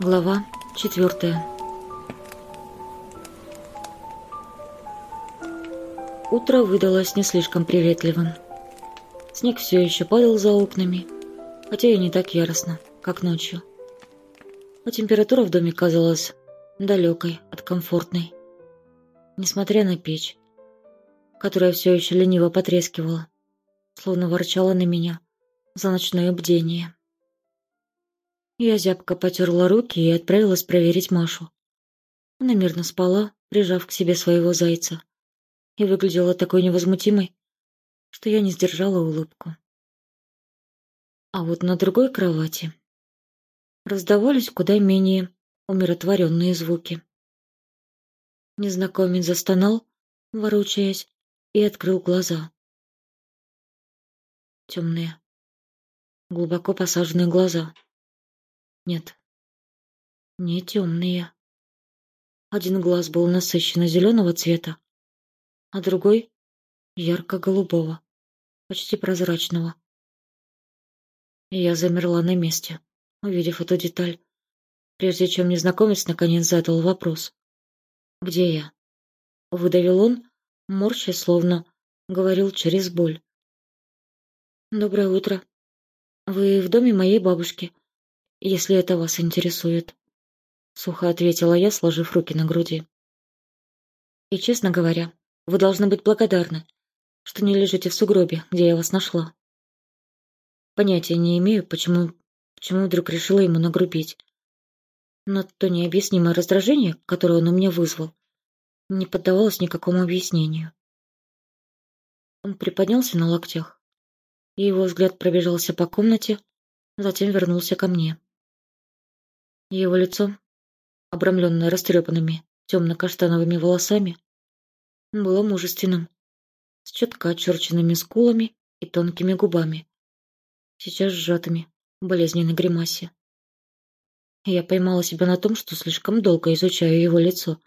Глава четвертая. Утро выдалось не слишком приветливым. Снег все еще падал за окнами, хотя и не так яростно, как ночью. А температура в доме казалась далекой от комфортной. Несмотря на печь, которая все еще лениво потрескивала, словно ворчала на меня за ночное бдение. Я зябко потерла руки и отправилась проверить Машу. Она мирно спала, прижав к себе своего зайца, и выглядела такой невозмутимой, что я не сдержала улыбку. А вот на другой кровати раздавались куда менее умиротворенные звуки. Незнакомец застонал, ворочаясь, и открыл глаза. Темные, глубоко посаженные глаза. Нет, не темные. Один глаз был насыщенно зеленого цвета, а другой — ярко-голубого, почти прозрачного. Я замерла на месте, увидев эту деталь, прежде чем незнакомец наконец задал вопрос. «Где я?» Выдавил он, морща, словно говорил через боль. «Доброе утро. Вы в доме моей бабушки если это вас интересует», — сухо ответила я, сложив руки на груди. «И, честно говоря, вы должны быть благодарны, что не лежите в сугробе, где я вас нашла. Понятия не имею, почему, почему вдруг решила ему нагрубить. Но то необъяснимое раздражение, которое он у меня вызвал, не поддавалось никакому объяснению. Он приподнялся на локтях, и его взгляд пробежался по комнате, затем вернулся ко мне. Его лицо, обрамленное растрепанными темно-каштановыми волосами, было мужественным, с четко очерченными скулами и тонкими губами, сейчас сжатыми в болезненной гримасе. Я поймала себя на том, что слишком долго изучаю его лицо,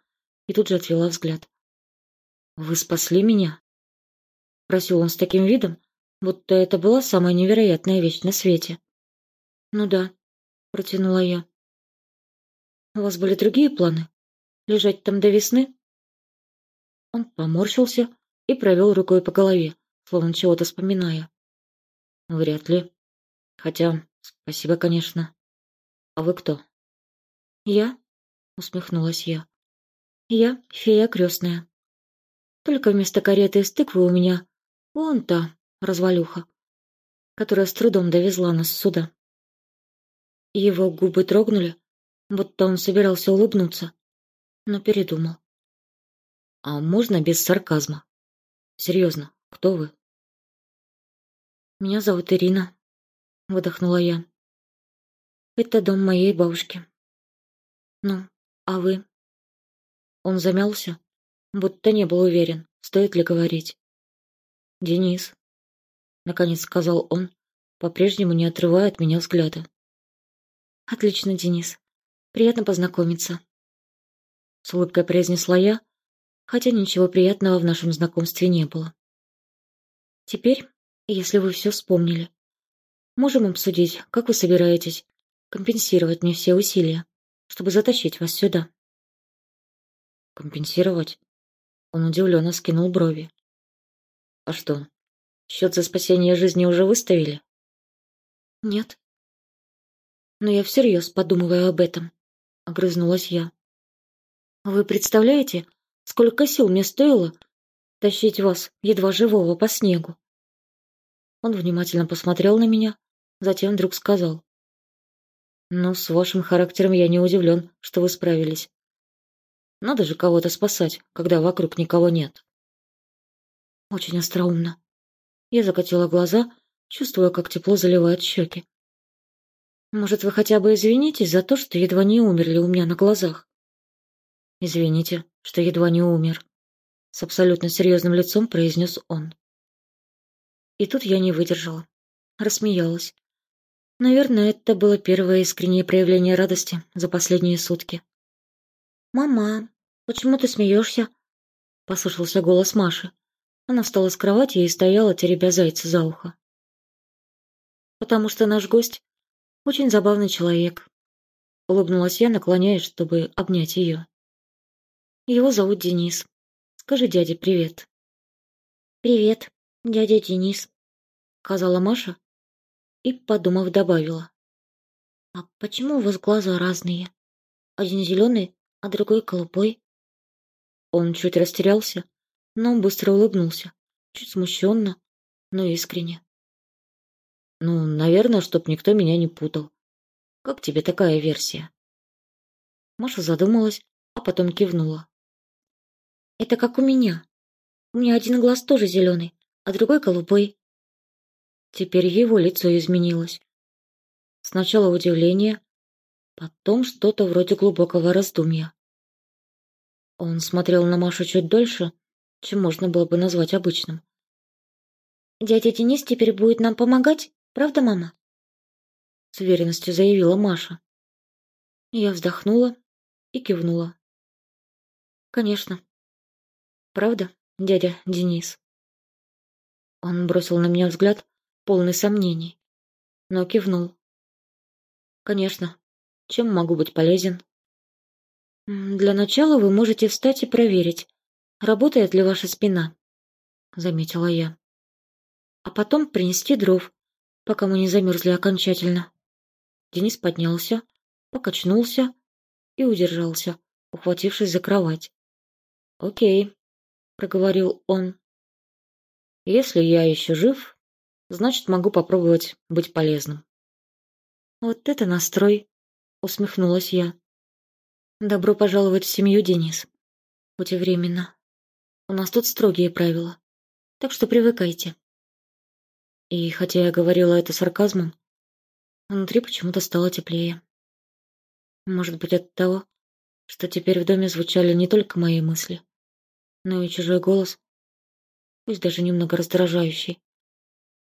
и тут же отвела взгляд. «Вы спасли меня?» Просил он с таким видом, будто это была самая невероятная вещь на свете. «Ну да», — протянула я. У вас были другие планы? Лежать там до весны?» Он поморщился и провел рукой по голове, словно чего-то вспоминая. «Вряд ли. Хотя, спасибо, конечно. А вы кто?» «Я?» — усмехнулась я. «Я фея крестная. Только вместо кареты из тыквы у меня вон та развалюха, которая с трудом довезла нас сюда». Его губы трогнули, будто он собирался улыбнуться, но передумал. «А можно без сарказма? Серьезно, кто вы?» «Меня зовут Ирина», — выдохнула я. «Это дом моей бабушки». «Ну, а вы?» Он замялся, будто не был уверен, стоит ли говорить. «Денис», — наконец сказал он, по-прежнему не отрывая от меня взгляда. «Отлично, Денис. Приятно познакомиться. С улыбкой произнесла я, хотя ничего приятного в нашем знакомстве не было. Теперь, если вы все вспомнили, можем обсудить, как вы собираетесь компенсировать мне все усилия, чтобы затащить вас сюда. Компенсировать? Он удивленно скинул брови. А что, счет за спасение жизни уже выставили? Нет. Но я всерьез подумываю об этом огрызнулась я. Вы представляете, сколько сил мне стоило тащить вас, едва живого, по снегу? Он внимательно посмотрел на меня, затем вдруг сказал. «Ну, с вашим характером я не удивлен, что вы справились. Надо же кого-то спасать, когда вокруг никого нет». Очень остроумно. Я закатила глаза, чувствуя, как тепло заливает щеки. Может, вы хотя бы извинитесь за то, что едва не умерли у меня на глазах? Извините, что едва не умер. С абсолютно серьезным лицом произнес он. И тут я не выдержала. Рассмеялась. Наверное, это было первое искреннее проявление радости за последние сутки. «Мама, почему ты смеешься?» Послышался голос Маши. Она встала с кровати и стояла, теребя зайца за ухо. «Потому что наш гость очень забавный человек. Улыбнулась я, наклоняясь, чтобы обнять ее. Его зовут Денис. Скажи дяде привет. Привет, дядя Денис, сказала Маша и, подумав, добавила. А почему у вас глаза разные? Один зеленый, а другой голубой. Он чуть растерялся, но быстро улыбнулся, чуть смущенно, но искренне. Ну, наверное, чтоб никто меня не путал. Как тебе такая версия? Маша задумалась, а потом кивнула. Это как у меня. У меня один глаз тоже зеленый, а другой голубой. Теперь его лицо изменилось. Сначала удивление, потом что-то вроде глубокого раздумья. Он смотрел на Машу чуть дольше, чем можно было бы назвать обычным. «Дядя Денис теперь будет нам помогать, правда, мама?» С уверенностью заявила Маша. Я вздохнула и кивнула. «Конечно. Правда, дядя Денис?» Он бросил на меня взгляд, полный сомнений, но кивнул. «Конечно. Чем могу быть полезен?» «Для начала вы можете встать и проверить, работает ли ваша спина», — заметила я. «А потом принести дров, пока мы не замерзли окончательно». Денис поднялся, покачнулся и удержался, ухватившись за кровать. «Окей», проговорил он. Если я еще жив, значит, могу попробовать быть полезным. Вот это настрой, усмехнулась я. Добро пожаловать в семью, Денис. Хоть и временно. У нас тут строгие правила, так что привыкайте. И хотя я говорила это сарказмом, внутри почему-то стало теплее. Может быть, от того, что теперь в доме звучали не только мои мысли, но и чужой голос, пусть даже немного раздражающий,